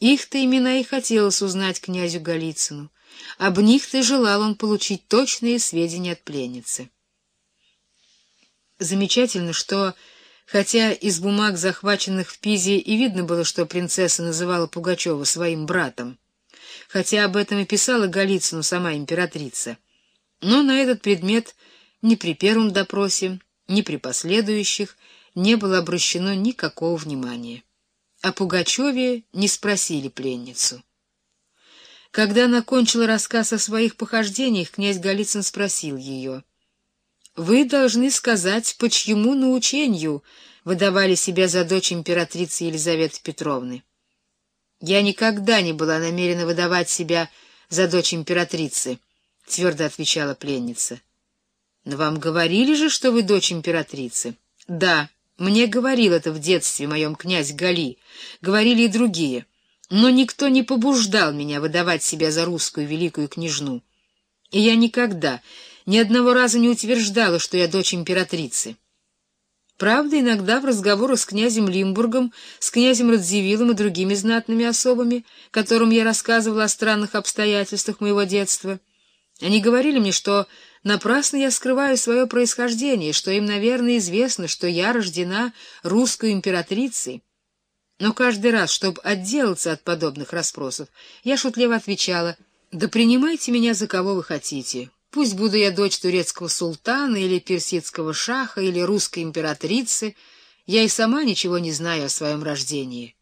Их-то имена и хотелось узнать князю Голицыну. Об них-то и желал он получить точные сведения от пленницы. Замечательно, что, хотя из бумаг, захваченных в Пизе, и видно было, что принцесса называла Пугачева своим братом, хотя об этом и писала Голицыну сама императрица, но на этот предмет ни при первом допросе, ни при последующих не было обращено никакого внимания. О Пугачеве не спросили пленницу. Когда она кончила рассказ о своих похождениях, князь Голицын спросил ее. «Вы должны сказать, по чьему научению выдавали себя за дочь императрицы Елизаветы Петровны?» «Я никогда не была намерена выдавать себя за дочь императрицы», — твердо отвечала пленница. «Но вам говорили же, что вы дочь императрицы?» «Да, мне говорил это в детстве моем князь Гали, говорили и другие, но никто не побуждал меня выдавать себя за русскую великую княжну. И я никогда, ни одного раза не утверждала, что я дочь императрицы». Правда, иногда в разговорах с князем Лимбургом, с князем Радзивиллом и другими знатными особами, которым я рассказывала о странных обстоятельствах моего детства, они говорили мне, что напрасно я скрываю свое происхождение, что им, наверное, известно, что я рождена русской императрицей. Но каждый раз, чтобы отделаться от подобных расспросов, я шутливо отвечала, «Да принимайте меня за кого вы хотите. Пусть буду я дочь турецкого султана или персидского шаха или русской императрицы, я и сама ничего не знаю о своем рождении».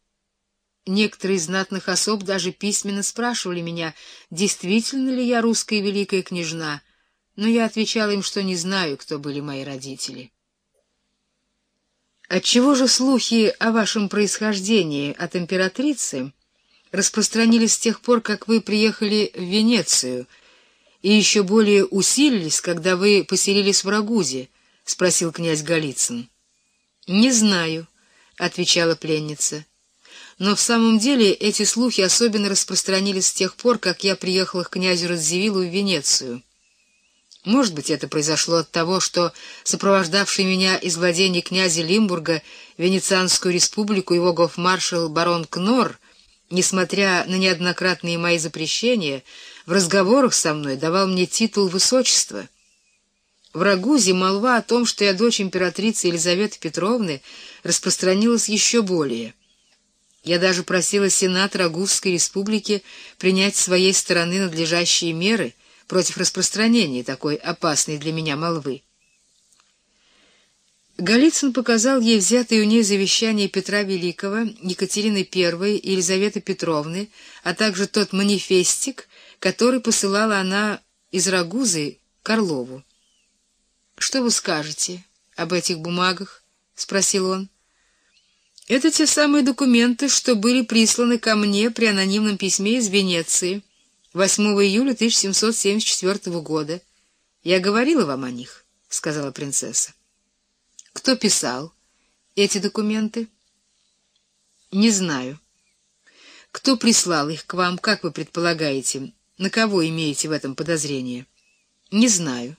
Некоторые из знатных особ даже письменно спрашивали меня, действительно ли я русская великая княжна, но я отвечала им, что не знаю, кто были мои родители. Отчего же слухи о вашем происхождении от императрицы распространились с тех пор, как вы приехали в Венецию, и еще более усилились, когда вы поселились в Рагузе? — спросил князь Голицын. — Не знаю, — отвечала пленница. Но в самом деле эти слухи особенно распространились с тех пор, как я приехала к князю Радзивиллу в Венецию. Может быть, это произошло от того, что сопровождавший меня из владений князя Лимбурга Венецианскую республику его гофмаршал барон Кнор, несмотря на неоднократные мои запрещения, в разговорах со мной давал мне титул высочества. В Рагузе молва о том, что я дочь императрицы Елизаветы Петровны, распространилась еще более. Я даже просила Сенат Рагузской республики принять с своей стороны надлежащие меры против распространения такой опасной для меня молвы. Голицын показал ей взятые у ней завещания Петра Великого, Екатерины I и Елизаветы Петровны, а также тот манифестик, который посылала она из Рагузы Карлову. «Что вы скажете об этих бумагах?» — спросил он. Это те самые документы, что были присланы ко мне при анонимном письме из Венеции 8 июля 1774 года. Я говорила вам о них, — сказала принцесса. Кто писал эти документы? Не знаю. Кто прислал их к вам, как вы предполагаете? На кого имеете в этом подозрение? Не знаю.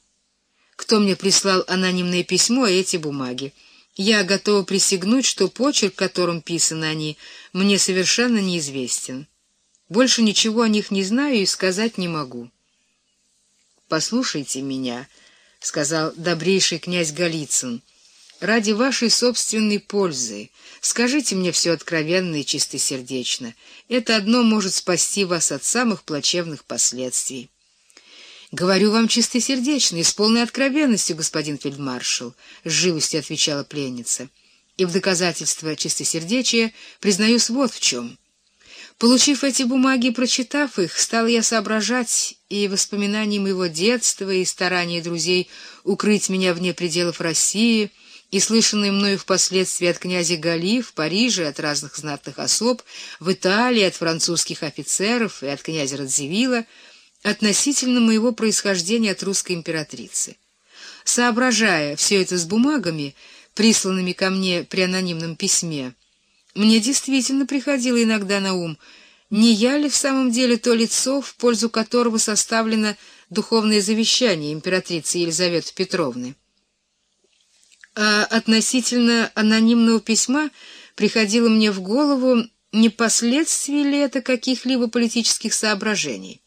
Кто мне прислал анонимное письмо и эти бумаги? Я готова присягнуть, что почерк, которым писаны они, мне совершенно неизвестен. Больше ничего о них не знаю и сказать не могу. «Послушайте меня», — сказал добрейший князь Голицын, — «ради вашей собственной пользы скажите мне все откровенно и чистосердечно. Это одно может спасти вас от самых плачевных последствий». «Говорю вам чистосердечно и с полной откровенностью, господин фельдмаршал», — с живостью отвечала пленница. «И в доказательство чистосердечия признаюсь вот в чем. Получив эти бумаги и прочитав их, стал я соображать и воспоминаниям моего детства, и старания друзей укрыть меня вне пределов России, и слышанные мною впоследствии от князя Гали в Париже, от разных знатных особ, в Италии, от французских офицеров и от князя Радзивилла, относительно моего происхождения от русской императрицы. Соображая все это с бумагами, присланными ко мне при анонимном письме, мне действительно приходило иногда на ум, не я ли в самом деле то лицо, в пользу которого составлено духовное завещание императрицы Елизаветы Петровны. А относительно анонимного письма приходило мне в голову, не последствия ли это каких-либо политических соображений?